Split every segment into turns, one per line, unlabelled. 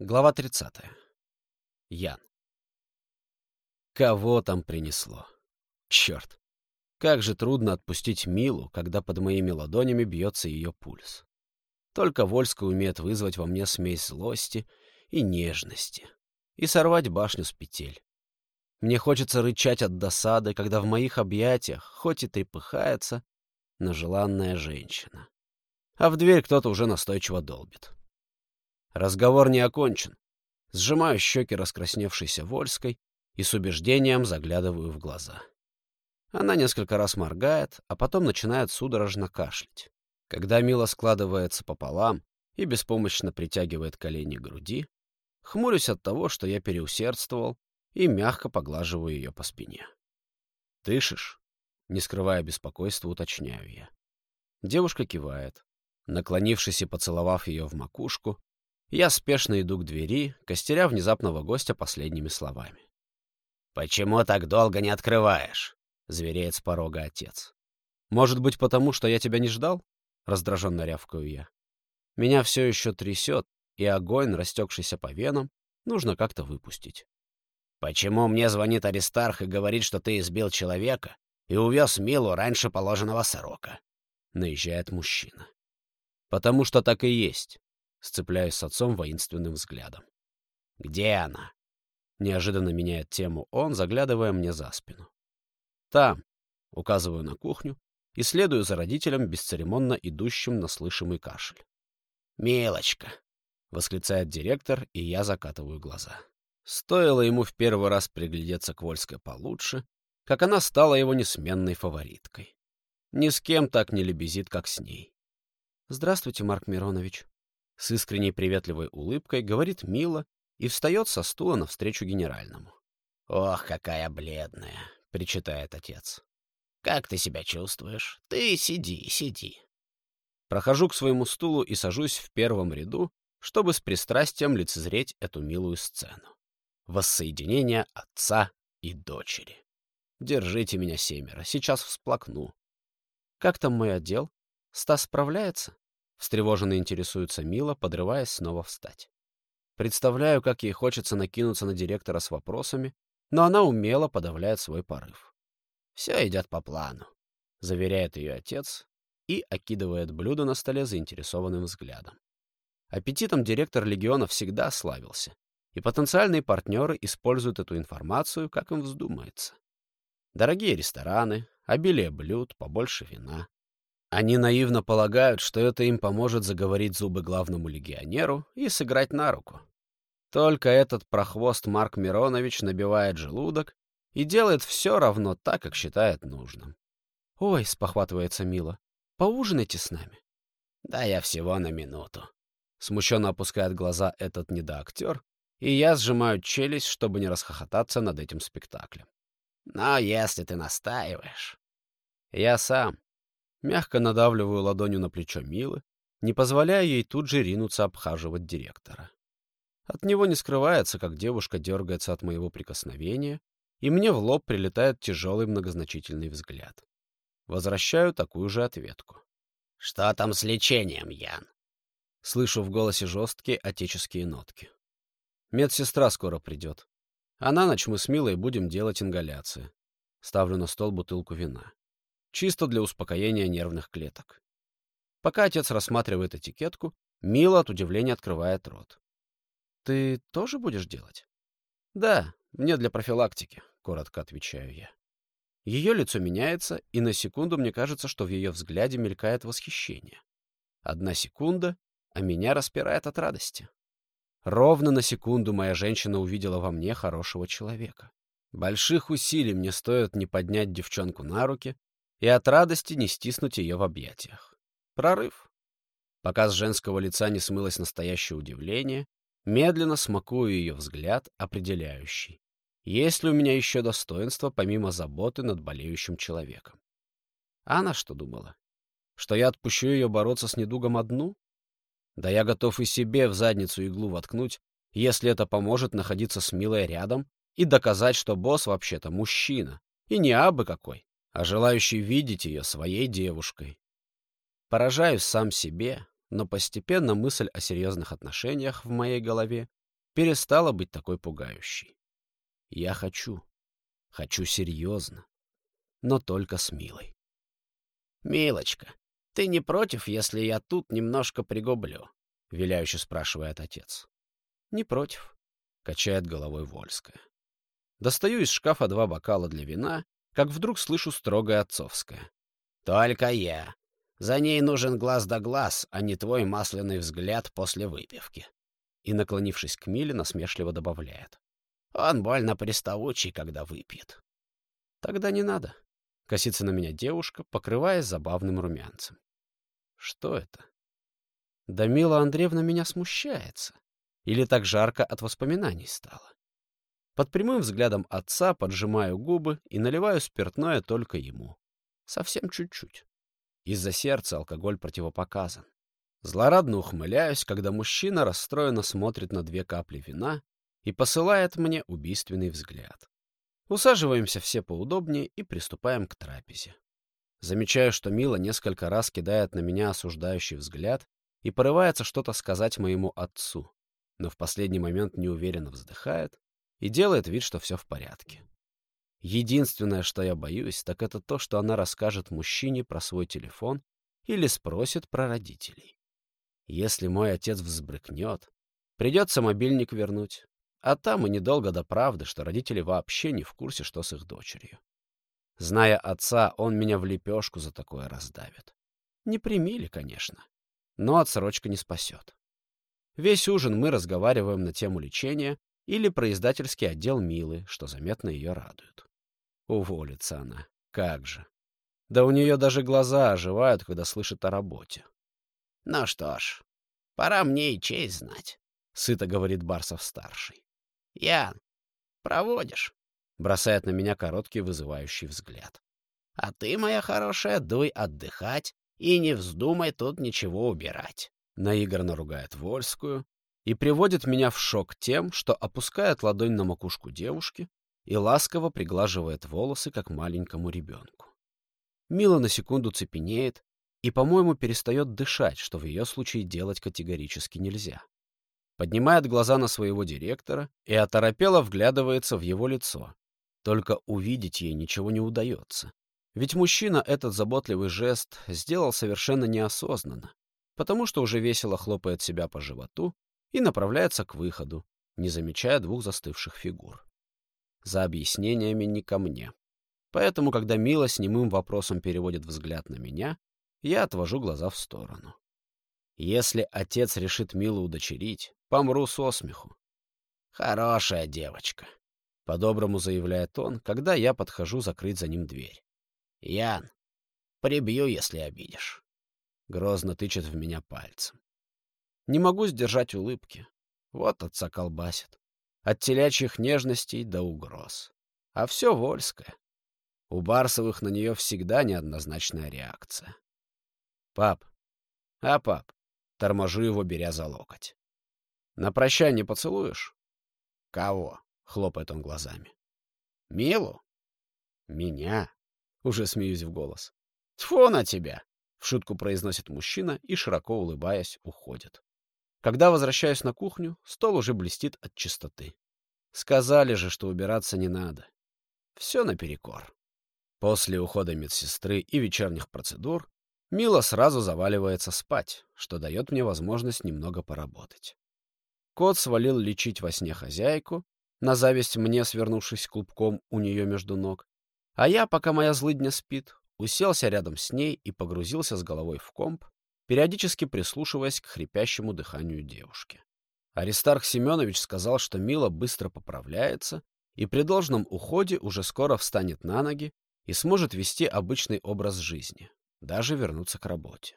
Глава 30. Ян. Кого там принесло? Черт. Как же трудно отпустить Милу, когда под моими ладонями бьется ее пульс. Только Вольска умеет вызвать во мне смесь злости и нежности и сорвать башню с петель. Мне хочется рычать от досады, когда в моих объятиях, хоть и трепыхается, но желанная женщина. А в дверь кто-то уже настойчиво долбит. Разговор не окончен. Сжимаю щеки раскрасневшейся Вольской и с убеждением заглядываю в глаза. Она несколько раз моргает, а потом начинает судорожно кашлять. Когда Мила складывается пополам и беспомощно притягивает колени к груди, хмурюсь от того, что я переусердствовал, и мягко поглаживаю ее по спине. «Дышишь?» — не скрывая беспокойства, уточняю я. Девушка кивает. Наклонившись и поцеловав ее в макушку, я спешно иду к двери, костеря внезапного гостя последними словами. «Почему так долго не открываешь?» — звереет с порога отец. «Может быть, потому что я тебя не ждал?» — раздраженно рявкаю я. Меня все еще трясет, и огонь, растекшийся по венам, нужно как-то выпустить. «Почему мне звонит Аристарх и говорит, что ты избил человека и увез Милу раньше положенного срока?» — наезжает мужчина. «Потому что так и есть сцепляясь с отцом воинственным взглядом. «Где она?» Неожиданно меняет тему он, заглядывая мне за спину. «Там», — указываю на кухню, и следую за родителем, бесцеремонно идущим на слышимый кашель. «Милочка!» — восклицает директор, и я закатываю глаза. Стоило ему в первый раз приглядеться к Вольской получше, как она стала его несменной фавориткой. Ни с кем так не лебезит, как с ней. «Здравствуйте, Марк Миронович», с искренней приветливой улыбкой говорит Мила и встает со стула навстречу генеральному. «Ох, какая бледная!» — причитает отец. «Как ты себя чувствуешь? Ты сиди, сиди». Прохожу к своему стулу и сажусь в первом ряду, чтобы с пристрастием лицезреть эту милую сцену. Воссоединение отца и дочери. Держите меня, семеро, сейчас всплакну. Как там мой отдел? Стас справляется? Встревоженно интересуется Мила, подрываясь снова встать. Представляю, как ей хочется накинуться на директора с вопросами, но она умело подавляет свой порыв. «Все идет по плану», — заверяет ее отец и окидывает блюдо на столе заинтересованным взглядом. Аппетитом директор легиона всегда славился, и потенциальные партнеры используют эту информацию, как им вздумается. Дорогие рестораны, обилие блюд, побольше вина. Они наивно полагают, что это им поможет заговорить зубы главному легионеру и сыграть на руку. Только этот прохвост Марк Миронович набивает желудок и делает все равно так, как считает нужным. «Ой», — спохватывается Мила, — «поужинайте с нами». «Да я всего на минуту». Смущенно опускает глаза этот недоактер, и я сжимаю челюсть, чтобы не расхохотаться над этим спектаклем. «Но если ты настаиваешь...» «Я сам», Мягко надавливаю ладонью на плечо Милы, не позволяя ей тут же ринуться обхаживать директора. От него не скрывается, как девушка дергается от моего прикосновения, и мне в лоб прилетает тяжелый многозначительный взгляд. Возвращаю такую же ответку. «Что там с лечением, Ян?» Слышу в голосе жесткие отеческие нотки. Медсестра скоро придет. А на ночь мы с Милой будем делать ингаляции. Ставлю на стол бутылку вина чисто для успокоения нервных клеток. Пока отец рассматривает этикетку, Мила от удивления открывает рот. «Ты тоже будешь делать?» «Да, мне для профилактики», — коротко отвечаю я. Ее лицо меняется, и на секунду мне кажется, что в ее взгляде мелькает восхищение. Одна секунда, а меня распирает от радости. Ровно на секунду моя женщина увидела во мне хорошего человека. Больших усилий мне стоит не поднять девчонку на руки, и от радости не стиснуть ее в объятиях. Прорыв. Пока с женского лица не смылось настоящее удивление, медленно смакую ее взгляд, определяющий. Есть ли у меня еще достоинство, помимо заботы над болеющим человеком? А она что думала? Что я отпущу ее бороться с недугом одну? Да я готов и себе в задницу иглу воткнуть, если это поможет находиться с Милой рядом и доказать, что босс вообще-то мужчина, и не абы какой, а желающий видеть ее своей девушкой. Поражаюсь сам себе, но постепенно мысль о серьезных отношениях в моей голове перестала быть такой пугающей. Я хочу. Хочу серьезно. Но только с Милой.
«Милочка, ты не против, если я тут немножко пригублю?» — виляюще спрашивает отец.
«Не против», — качает головой Вольская. Достаю из шкафа два бокала для вина, как вдруг слышу строгое отцовское.
«Только я. За ней нужен глаз да глаз, а не твой масляный взгляд после выпивки».
И, наклонившись к Миле, насмешливо добавляет.
«Он больно приставучий, когда выпьет».
«Тогда не надо», — косится на меня девушка, покрываясь забавным румянцем. «Что это?» Да Мила Андреевна меня смущается. Или так жарко от воспоминаний стало. Под прямым взглядом отца поджимаю губы и наливаю спиртное только ему. Совсем чуть-чуть. Из-за сердца алкоголь противопоказан. Злорадно ухмыляюсь, когда мужчина расстроенно смотрит на две капли вина и посылает мне убийственный взгляд. Усаживаемся все поудобнее и приступаем к трапезе. Замечаю, что Мила несколько раз кидает на меня осуждающий взгляд и порывается что-то сказать моему отцу, но в последний момент неуверенно вздыхает и делает вид, что все в порядке. Единственное, что я боюсь, так это то, что она расскажет мужчине про свой телефон или спросит про родителей. Если мой отец взбрыкнет, придется мобильник вернуть, а там и недолго до правды, что родители вообще не в курсе, что с их дочерью. Зная отца, он меня в лепешку за такое раздавит. Не примили, конечно, но отсрочка не спасет. Весь ужин мы разговариваем на тему лечения или про издательский отдел Милы, что заметно ее радует. Уволится она. Как же. Да у нее даже глаза оживают, когда слышит о работе.
— Ну что ж, пора мне и честь знать, —
сыто говорит Барсов-старший.
— Ян, проводишь?
— бросает на меня короткий вызывающий взгляд.
— А ты, моя хорошая, дуй отдыхать и не вздумай тут ничего убирать.
Наигранно ругает Вольскую и приводит меня в шок тем, что опускает ладонь на макушку девушки и ласково приглаживает волосы, как маленькому ребенку. Мила на секунду цепенеет и, по-моему, перестает дышать, что в ее случае делать категорически нельзя. Поднимает глаза на своего директора и оторопело вглядывается в его лицо. Только увидеть ей ничего не удается. Ведь мужчина этот заботливый жест сделал совершенно неосознанно, потому что уже весело хлопает себя по животу и направляется к выходу, не замечая двух застывших фигур. За объяснениями не ко мне. Поэтому, когда Мила с немым вопросом переводит взгляд на меня, я отвожу глаза в сторону. Если отец решит Милу удочерить, помру со смеху.
«Хорошая девочка», —
по-доброму заявляет он, когда я подхожу закрыть за ним дверь.
«Ян, прибью, если обидишь».
Грозно тычет в меня пальцем. Не могу сдержать улыбки. Вот отца колбасит. От телячьих нежностей до угроз. А все вольское. У Барсовых на нее всегда неоднозначная реакция. «Пап! А, пап!» Торможу его, беря за локоть. «На прощание поцелуешь?»
«Кого?»
— хлопает он глазами.
«Милу?»
«Меня?» — уже смеюсь в голос.
«Тьфу на тебя!»
— в шутку произносит мужчина и, широко улыбаясь, уходит. Когда возвращаюсь на кухню, стол уже блестит от чистоты. Сказали же, что убираться не надо. Все наперекор. После ухода медсестры и вечерних процедур Мила сразу заваливается спать, что дает мне возможность немного поработать. Кот свалил лечить во сне хозяйку, на зависть мне свернувшись клубком у нее между ног, а я, пока моя злыдня спит, уселся рядом с ней и погрузился с головой в комп, периодически прислушиваясь к хрипящему дыханию девушки. Аристарх Семенович сказал, что Мила быстро поправляется и при должном уходе уже скоро встанет на ноги и сможет вести обычный образ жизни, даже вернуться к работе.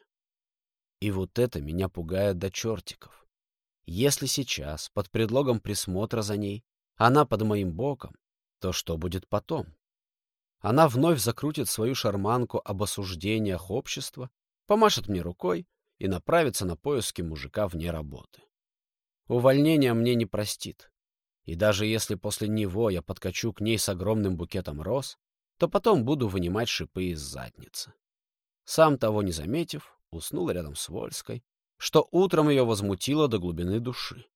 И вот это меня пугает до чертиков. Если сейчас, под предлогом присмотра за ней, она под моим боком, то что будет потом? Она вновь закрутит свою шарманку об осуждениях общества помашет мне рукой и направится на поиски мужика вне работы. Увольнение мне не простит. И даже если после него я подкачу к ней с огромным букетом роз, то потом буду вынимать шипы из задницы. Сам того не заметив, уснул рядом с Вольской, что утром ее возмутило до глубины души.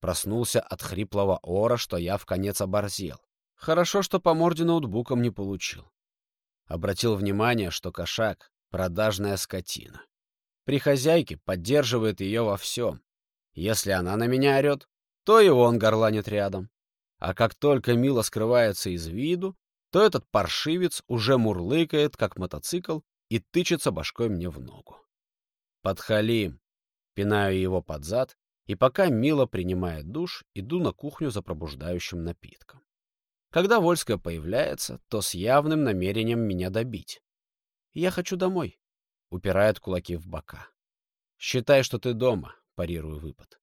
Проснулся от хриплого ора, что я в конец оборзел. Хорошо, что по морде ноутбуком не получил. Обратил внимание, что кошак — продажная скотина. При хозяйке поддерживает ее во всем. Если она на меня орет, то и он горланит рядом. А как только Мила скрывается из виду, то этот паршивец уже мурлыкает, как мотоцикл, и тычется башкой мне в ногу. Подхалим. Пинаю его под зад, и пока Мила принимает душ, иду на кухню за пробуждающим напитком. Когда Вольская появляется, то с явным намерением меня добить. «Я хочу домой», — упирает кулаки в бока. «Считай, что ты дома», — парирую выпад.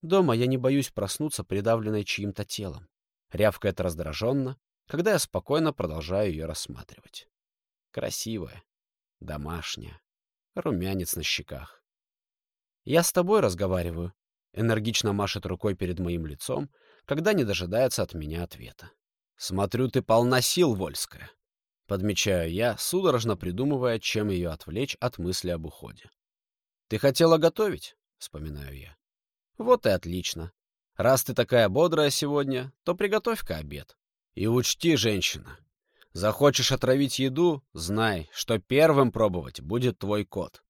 «Дома я не боюсь проснуться, придавленной чьим-то телом», — рявкает раздраженно, когда я спокойно продолжаю ее рассматривать. Красивая, домашняя, румянец на щеках. «Я с тобой разговариваю», — энергично машет рукой перед моим лицом, когда не дожидается от меня ответа. «Смотрю, ты полна сил, Вольская», — подмечаю я, судорожно придумывая, чем ее отвлечь от мысли об уходе. «Ты хотела готовить?» — вспоминаю я. «Вот и отлично. Раз ты такая бодрая сегодня, то приготовь-ка обед. И учти, женщина, захочешь отравить еду, знай, что первым пробовать будет твой кот».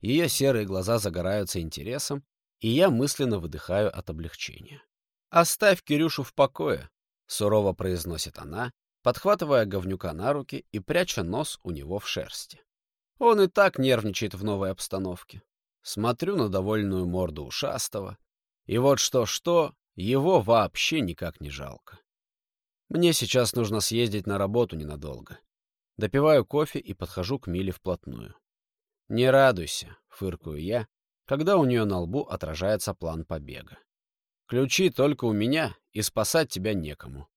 Ее серые глаза загораются интересом, и я мысленно выдыхаю от облегчения. «Оставь Кирюшу в покое», — сурово произносит она, подхватывая говнюка на руки и пряча нос у него в шерсти. Он и так нервничает в новой обстановке. Смотрю на довольную морду ушастого, и вот что-что, его вообще никак не жалко. Мне сейчас нужно съездить на работу ненадолго. Допиваю кофе и подхожу к Миле вплотную. «Не радуйся», — фыркаю я, когда у нее на лбу отражается план побега. «Ключи только у меня, и спасать тебя некому».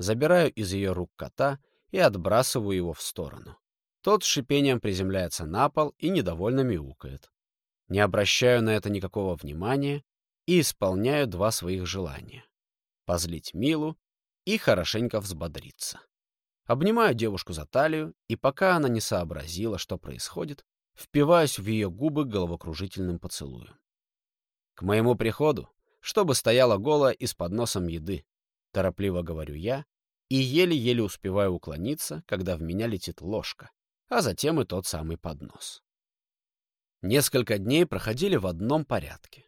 Забираю из ее рук кота и отбрасываю его в сторону. Тот с шипением приземляется на пол и недовольно мяукает. Не обращаю на это никакого внимания и исполняю два своих желания — позлить Милу и хорошенько взбодриться. Обнимаю девушку за талию, и пока она не сообразила, что происходит, впиваюсь в ее губы головокружительным поцелуем. К моему приходу, чтобы стояла голая и с подносом еды, торопливо говорю я, и еле-еле успеваю уклониться, когда в меня летит ложка, а затем и тот самый поднос. Несколько дней проходили в одном порядке.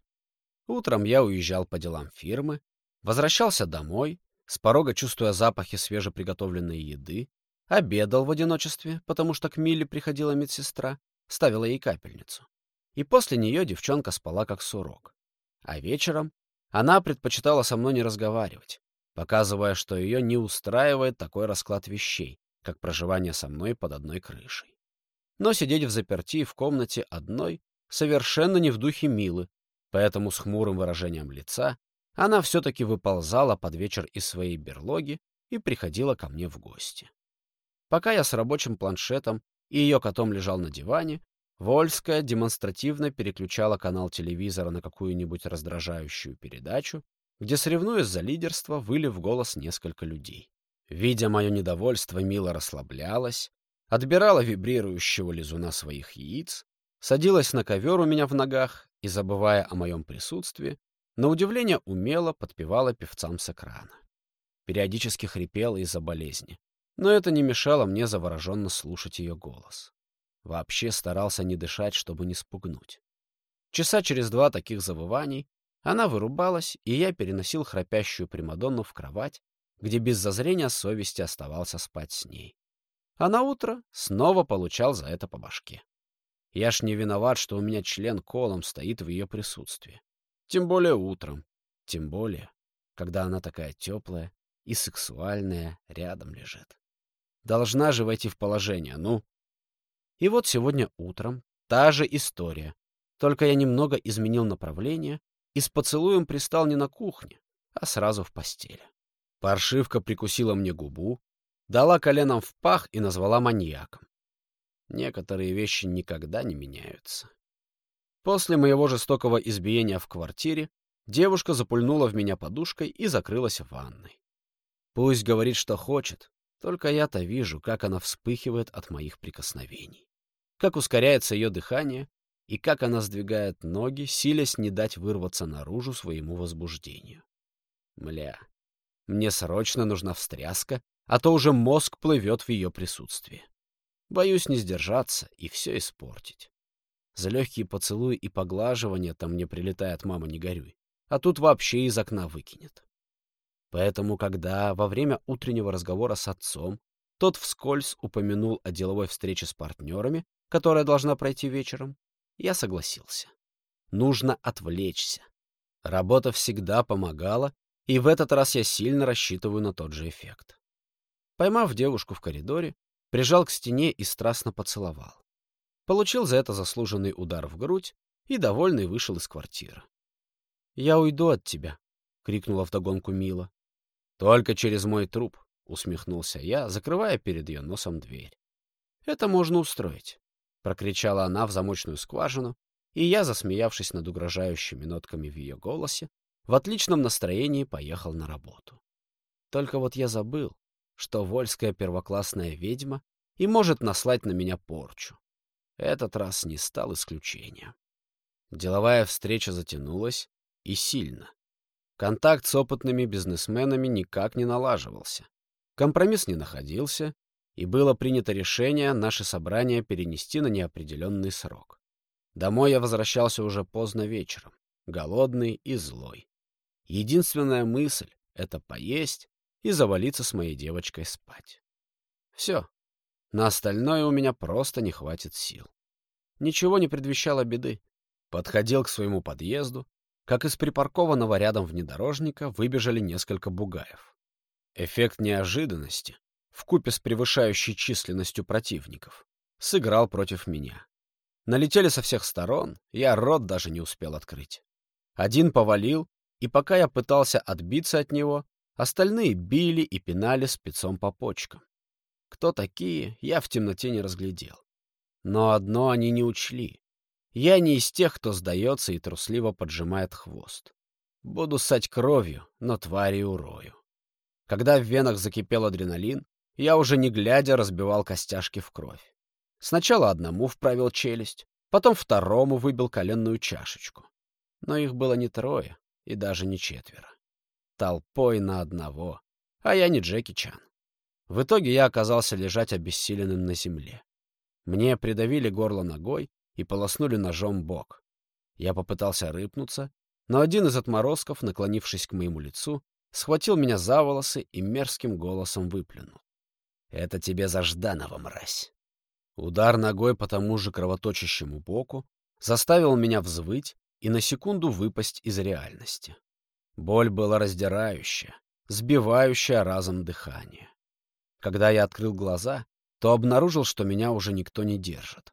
Утром я уезжал по делам фирмы, возвращался домой, с порога чувствуя запахи свежеприготовленной еды, обедал в одиночестве, потому что к Миле приходила медсестра, ставила ей капельницу. И после нее девчонка спала как сурок. А вечером она предпочитала со мной не разговаривать, показывая, что ее не устраивает такой расклад вещей, как проживание со мной под одной крышей. Но сидеть в заперти в комнате одной совершенно не в духе Милы, поэтому с хмурым выражением лица она все-таки выползала под вечер из своей берлоги и приходила ко мне в гости. Пока я с рабочим планшетом и ее котом лежал на диване, Вольская демонстративно переключала канал телевизора на какую-нибудь раздражающую передачу, где, соревнуясь за лидерство, выли в голос несколько людей. Видя мое недовольство, Мила расслаблялась, отбирала вибрирующего лизуна своих яиц, садилась на ковер у меня в ногах и, забывая о моем присутствии, на удивление умело подпевала певцам с экрана. Периодически хрипела из-за болезни, но это не мешало мне завороженно слушать ее голос. Вообще старался не дышать, чтобы не спугнуть. Часа через два таких завываний она вырубалась, и я переносил храпящую Примадонну в кровать, где без зазрения совести оставался спать с ней. А на утро снова получал за это по башке. Я ж не виноват, что у меня член колом стоит в ее присутствии. Тем более утром. Тем более, когда она такая теплая и сексуальная рядом лежит. Должна же войти в положение, ну. И вот сегодня утром та же история. Только я немного изменил направление и с поцелуем пристал не на кухне, а сразу в постели. Паршивка прикусила мне губу, дала коленом в пах и назвала маньяком. Некоторые вещи никогда не меняются. После моего жестокого избиения в квартире девушка запульнула в меня подушкой и закрылась в ванной. Пусть говорит, что хочет, только я-то вижу, как она вспыхивает от моих прикосновений. Как ускоряется ее дыхание, и как она сдвигает ноги, силясь не дать вырваться наружу своему возбуждению. Мля, мне срочно нужна встряска, а то уже мозг плывет в ее присутствии. Боюсь не сдержаться и все испортить. За легкие поцелуи и поглаживания там мне прилетает «мама, не горюй», а тут вообще из окна выкинет. Поэтому, когда во время утреннего разговора с отцом тот вскользь упомянул о деловой встрече с партнерами, которая должна пройти вечером, я согласился. Нужно отвлечься. Работа всегда помогала, и в этот раз я сильно рассчитываю на тот же эффект. Поймав девушку в коридоре, прижал к стене и страстно поцеловал. Получил за это заслуженный удар в грудь и, довольный, вышел из квартиры. «Я уйду от тебя», — крикнула вдогонку Мила. «Только через мой труп», — усмехнулся я, закрывая перед ее носом дверь. «Это можно устроить», — прокричала она в замочную скважину, и я, засмеявшись над угрожающими нотками в ее голосе, в отличном настроении поехал на работу. Только вот я забыл, что вольская первоклассная ведьма и может наслать на меня порчу. Этот раз не стал исключением. Деловая встреча затянулась и сильно. Контакт с опытными бизнесменами никак не налаживался. Компромисс не находился, и было принято решение наше собрание перенести на неопределенный срок. Домой я возвращался уже поздно вечером, голодный и злой. Единственная мысль — это поесть и завалиться с моей девочкой спать. Все. На остальное у меня просто не хватит сил. Ничего не предвещало беды. Подходил к своему подъезду, как из припаркованного рядом внедорожника выбежали несколько бугаев. Эффект неожиданности, вкупе с превышающей численностью противников, сыграл против меня. Налетели со всех сторон, я рот даже не успел открыть. Один повалил, и пока я пытался отбиться от него, остальные били и пинали спецом по почкам. Кто такие, я в темноте не разглядел. Но одно они не учли. Я не из тех, кто сдается и трусливо поджимает хвост. Буду ссать кровью, но твари урою. Когда в венах закипел адреналин, я уже не глядя разбивал костяшки в кровь. Сначала одному вправил челюсть, потом второму выбил коленную чашечку. Но их было не трое и даже не четверо. Толпой на одного, а я не Джеки Чан. В итоге я оказался лежать обессиленным на земле. Мне придавили горло ногой и полоснули ножом бок. Я попытался рыпнуться, но один из отморозков, наклонившись к моему лицу, схватил меня за волосы и мерзким голосом выплюнул. «Это тебе за Жданова, мразь!» Удар ногой по тому же кровоточащему боку заставил меня взвыть и на секунду выпасть из реальности. Боль была раздирающая, сбивающая разом дыхание. Когда я открыл глаза, то обнаружил, что меня уже никто не держит.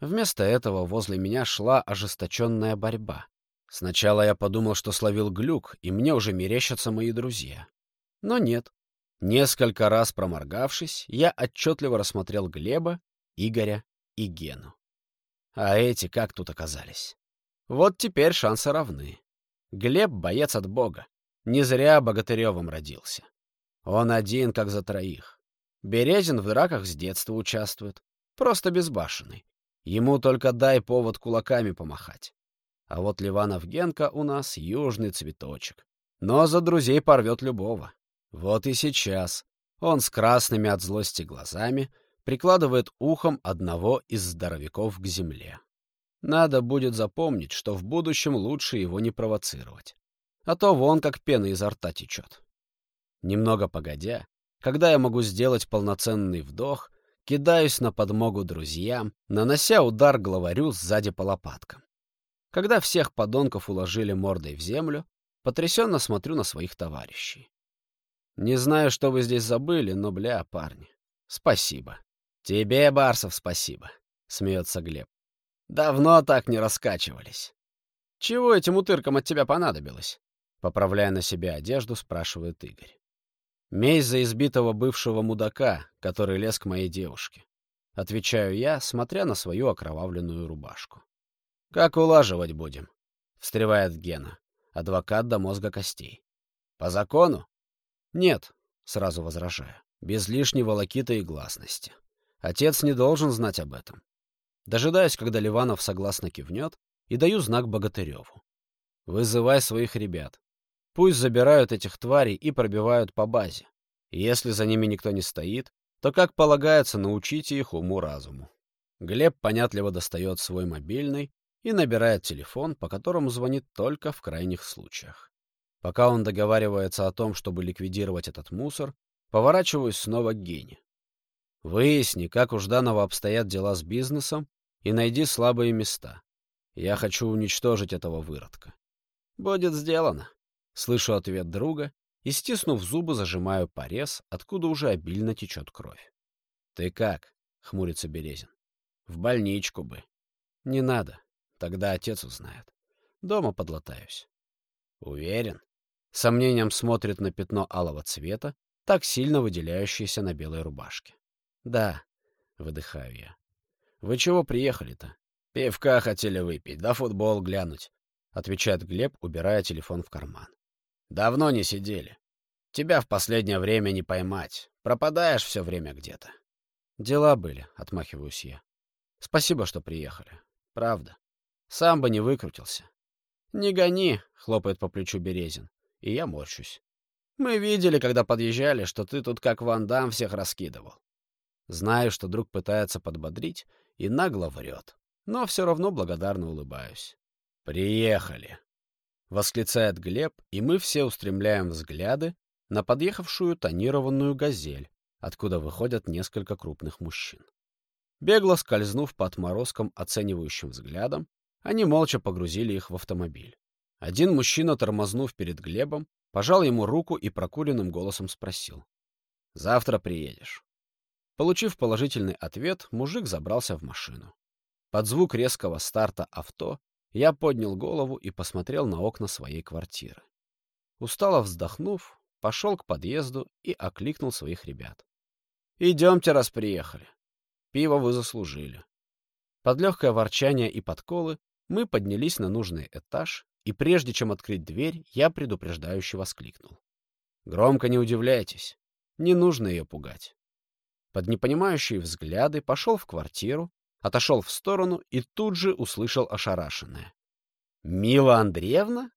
Вместо этого возле меня шла ожесточенная борьба. Сначала я подумал, что словил глюк, и мне уже мерещатся мои друзья. Но нет. Несколько раз проморгавшись, я отчетливо рассмотрел Глеба, Игоря и Гену. А эти как тут оказались? Вот теперь шансы равны. Глеб — боец от бога. Не зря Богатыревым родился. Он один, как за троих. Березин в драках с детства участвует. Просто безбашенный. Ему только дай повод кулаками помахать. А вот Ливанов Генка у нас южный цветочек. Но за друзей порвет любого. Вот и сейчас он с красными от злости глазами прикладывает ухом одного из здоровяков к земле. Надо будет запомнить, что в будущем лучше его не провоцировать. А то вон как пена изо рта течет. Немного погодя, когда я могу сделать полноценный вдох, кидаюсь на подмогу друзьям, нанося удар главарю сзади по лопаткам. Когда всех подонков уложили мордой в землю, потрясенно смотрю на своих товарищей. Не знаю, что вы здесь забыли, но, бля, парни, спасибо. Тебе, Барсов, спасибо, — смеется Глеб. Давно так не раскачивались. Чего этим утыркам от тебя понадобилось? Поправляя на себе одежду, спрашивает Игорь. Месть за избитого бывшего мудака, который лез к моей девушке. Отвечаю я, смотря на свою окровавленную рубашку. «Как улаживать будем?» — встревает Гена, адвокат до мозга костей. «По закону?» «Нет», — сразу возражаю, без лишней волокиты и гласности. Отец не должен знать об этом. Дожидаюсь, когда Ливанов согласно кивнет, и даю знак Богатыреву. Вызывай своих ребят. Пусть забирают этих тварей и пробивают по базе. Если за ними никто не стоит, то, как полагается, научите их уму-разуму. Глеб понятливо достает свой мобильный и набирает телефон, по которому звонит только в крайних случаях. Пока он договаривается о том, чтобы ликвидировать этот мусор, поворачиваюсь снова к Гене. Выясни, как у Жданова обстоят дела с бизнесом, и найди слабые места. Я хочу уничтожить этого выродка. Будет сделано. Слышу ответ друга и, стиснув зубы, зажимаю порез, откуда уже обильно течет кровь. «Ты как?» — хмурится Березин. «В больничку бы». «Не надо. Тогда отец узнает. Дома подлатаюсь». «Уверен?» Сомнением смотрит на пятно алого цвета, так сильно выделяющееся на белой рубашке. «Да», — выдыхаю я. «Вы чего приехали-то?» «Пивка хотели выпить, да футбол глянуть», — отвечает Глеб, убирая телефон в карман. «Давно не сидели. Тебя в последнее время не поймать. Пропадаешь все время где-то». «Дела были», — отмахиваюсь я. «Спасибо, что приехали. Правда. Сам бы не выкрутился». «Не гони», — хлопает по плечу Березин. И я морщусь. «Мы видели, когда подъезжали, что ты тут как Ван Дам всех раскидывал. Знаю, что друг пытается подбодрить и нагло врет, но все равно благодарно улыбаюсь. «Приехали!» — восклицает Глеб, и мы все устремляем взгляды на подъехавшую тонированную «Газель», откуда выходят несколько крупных мужчин. Бегло скользнув по отморозкам оценивающим взглядом, они молча погрузили их в автомобиль. Один мужчина, тормознув перед Глебом, пожал ему руку и прокуренным голосом спросил. «Завтра приедешь». Получив положительный ответ, мужик забрался в машину. Под звук резкого старта авто я поднял голову и посмотрел на окна своей квартиры. Устало вздохнув, пошел к подъезду и окликнул своих ребят. «Идемте, раз приехали. Пиво вы заслужили». Под легкое ворчание и подколы мы поднялись на нужный этаж, и прежде чем открыть дверь, я предупреждающе воскликнул. «Громко не удивляйтесь. Не нужно ее пугать под непонимающие взгляды пошел в квартиру, отошел в сторону и тут же услышал ошарашенное. «Мила Андреевна?